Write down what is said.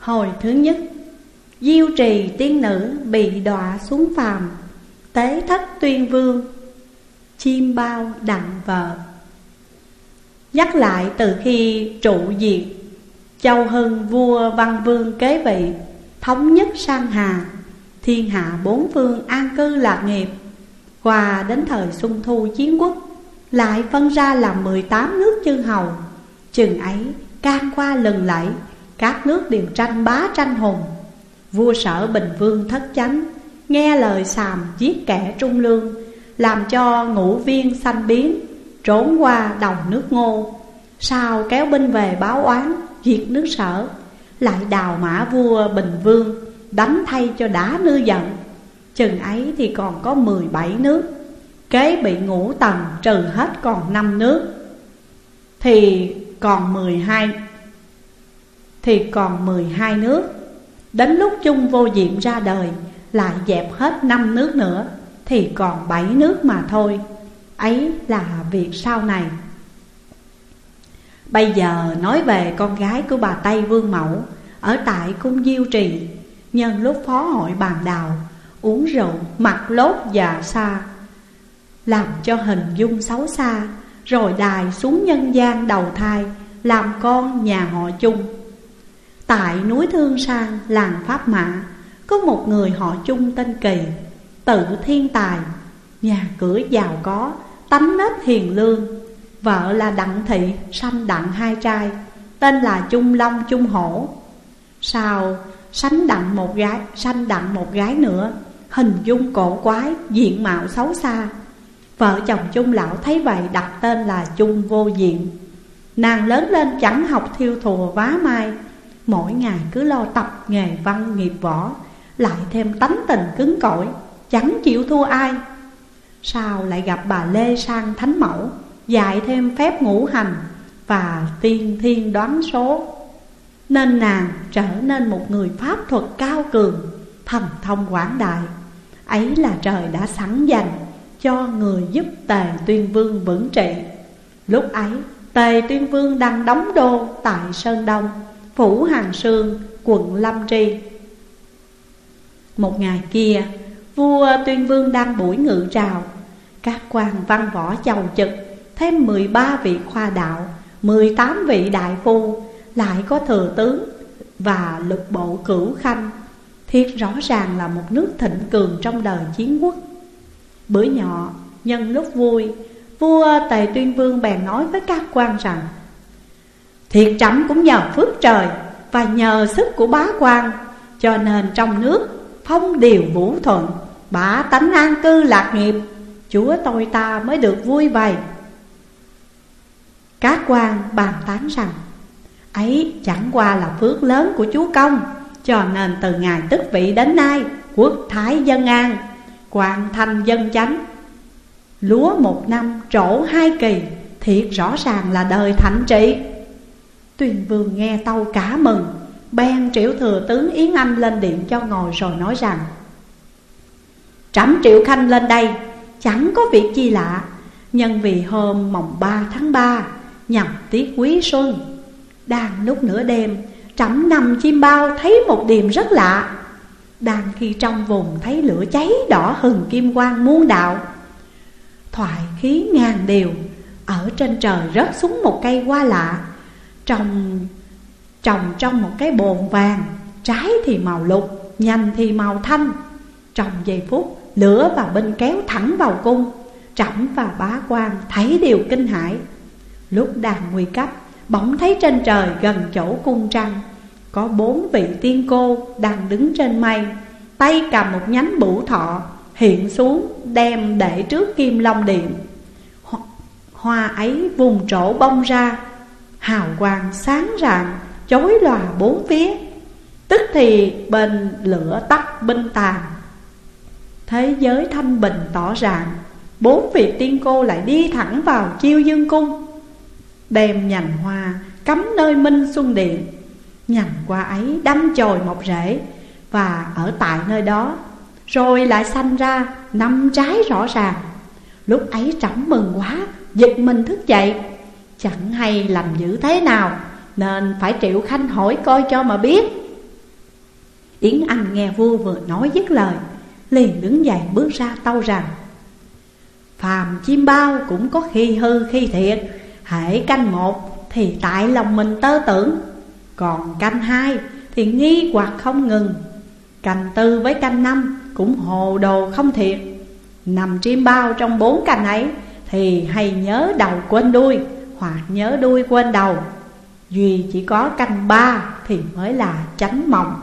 Hồi thứ nhất, Diêu trì tiên nữ bị đọa xuống phàm, Tế thất tuyên vương, Chim bao đặng vợ. Nhắc lại từ khi trụ diệt, Châu Hưng vua văn vương kế vị, Thống nhất sang hà, Thiên hạ bốn phương an cư lạc nghiệp. Qua đến thời xuân thu chiến quốc, Lại phân ra làm 18 nước chư hầu. Chừng ấy, can qua lần lẫy các nước đều tranh bá tranh hùng. Vua sở Bình Vương thất chánh, Nghe lời xàm giết kẻ trung lương, Làm cho ngũ viên sanh biến Trốn qua đồng nước ngô. Sao kéo binh về báo oán, Diệt nước sở, Lại đào mã vua Bình Vương, Đánh thay cho đá nư giận Chừng ấy thì còn có 17 nước, Kế bị ngũ tầng trừ hết còn 5 nước. Thì còn 12 thì còn 12 nước. Đến lúc chung vô diệm ra đời Lại dẹp hết 5 nước nữa Thì còn 7 nước mà thôi. Ấy là việc sau này. Bây giờ nói về con gái của bà Tây Vương Mẫu Ở tại cung Diêu Trì. Nhân lúc phó hội bàn đào Uống rượu, mặc lốt và xa Làm cho hình dung xấu xa Rồi đài xuống nhân gian đầu thai Làm con nhà họ chung. Tại núi Thương Sang, làng Pháp Mã Có một người họ chung tên Kỳ Tự thiên tài. Nhà cửa giàu có Tánh nết hiền lương. Vợ là Đặng Thị sanh Đặng hai trai Tên là Trung Long Trung Hổ. Sau sánh đặng một gái sanh đặng một gái nữa Hình dung cổ quái, diện mạo xấu xa. Vợ chồng Trung lão thấy vậy đặt tên là Trung Vô Diện. Nàng lớn lên chẳng học thiêu thùa vá mai Mỗi ngày cứ lo tập nghề văn nghiệp võ, Lại thêm tánh tình cứng cỏi, Chẳng chịu thua ai. Sao lại gặp bà Lê Sang Thánh Mẫu, Dạy thêm phép ngũ hành Và tiên thiên đoán số. Nên nàng trở nên một người pháp thuật cao cường, Thần thông quảng đại. Ấy là trời đã sẵn dành Cho người giúp Tề Tuyên Vương vững trị. Lúc ấy, Tề Tuyên Vương đang đóng đô tại Sơn Đông. Phủ Hàng Sương, quận Lâm Tri. Một ngày kia, vua Tuyên Vương đang buổi ngự trào. Các quan văn võ chầu trực Thêm 13 vị khoa đạo 18 vị đại phu Lại có thừa tướng Và lục bộ cửu khanh. Thiệt rõ ràng là một nước thịnh cường trong đời chiến quốc. Bữa nhỏ, nhân lúc vui Vua Tề Tuyên Vương bèn nói với các quan rằng Thiệt trẫm cũng nhờ phước trời Và nhờ sức của bá quan, Cho nên trong nước phong điều vũ thuận Bả tánh an cư lạc nghiệp, Chúa tôi ta mới được vui vầy. Các quan bàn tán rằng, Ấy chẳng qua là phước lớn của chúa công, Cho nên từ ngày tức vị đến nay, Quốc thái dân an Quan thanh dân chánh. Lúa một năm trổ hai kỳ, Thiệt rõ ràng là đời thạnh trị Tuyền vương nghe tâu cả mừng, Bèn triệu thừa tướng Yến Anh lên điện cho ngồi rồi nói rằng, Trẫm triệu khanh lên đây, Chẳng có việc chi lạ. Nhân vì hôm mồng 3 tháng 3 Nhằm tiết quý xuân, Đang lúc nửa đêm, Trẫm nằm chim bao thấy một điềm rất lạ. Đang khi trong vùng thấy lửa cháy đỏ hừng kim quang muôn đạo, Thoại khí ngàn điều, Ở trên trời rớt xuống một cây hoa lạ. Trồng trồng trong một cái bồn vàng Trái thì màu lục, nhành thì màu thanh. Trồng giây phút lửa và binh kéo thẳng vào cung. Trẫm và bá quan thấy điều kinh hãi. Lúc đang nguy cấp Bỗng thấy trên trời gần chỗ cung trăng Có bốn vị tiên cô đang đứng trên mây. Tay cầm một nhánh bủ thọ Hiện xuống đem để trước kim long điện. Hoa ấy vùng trổ bông ra Hào quang sáng rạng, Chói lòa bốn phía. Tức thì bên lửa tắt binh tàn. Thế giới thanh bình tỏ rạng, Bốn vị tiên cô lại đi thẳng vào chiêu dương cung. Đem nhành hoa, cắm nơi minh xuân điện. Nhành hoa ấy đâm chồi mọc rễ Và ở tại nơi đó, Rồi lại sanh ra năm trái rõ ràng. Lúc ấy trẫm mừng quá, Giật mình thức dậy. Chẳng hay làm dữ thế nào, Nên phải triệu khanh hỏi coi cho mà biết. Yến Anh nghe vua vừa nói dứt lời, Liền đứng dậy bước ra tâu rằng, Phàm chim bao cũng có khi hư khi thiệt Hãy canh một thì tại lòng mình tơ tưởng, Còn canh hai thì nghi hoặc không ngừng, Canh tư với canh năm cũng hồ đồ không thiệt. Nằm chim bao trong bốn canh ấy Thì hay nhớ đầu quên đuôi. Hoặc nhớ đuôi quên đầu. Duy chỉ có canh ba thì mới là tránh mộng.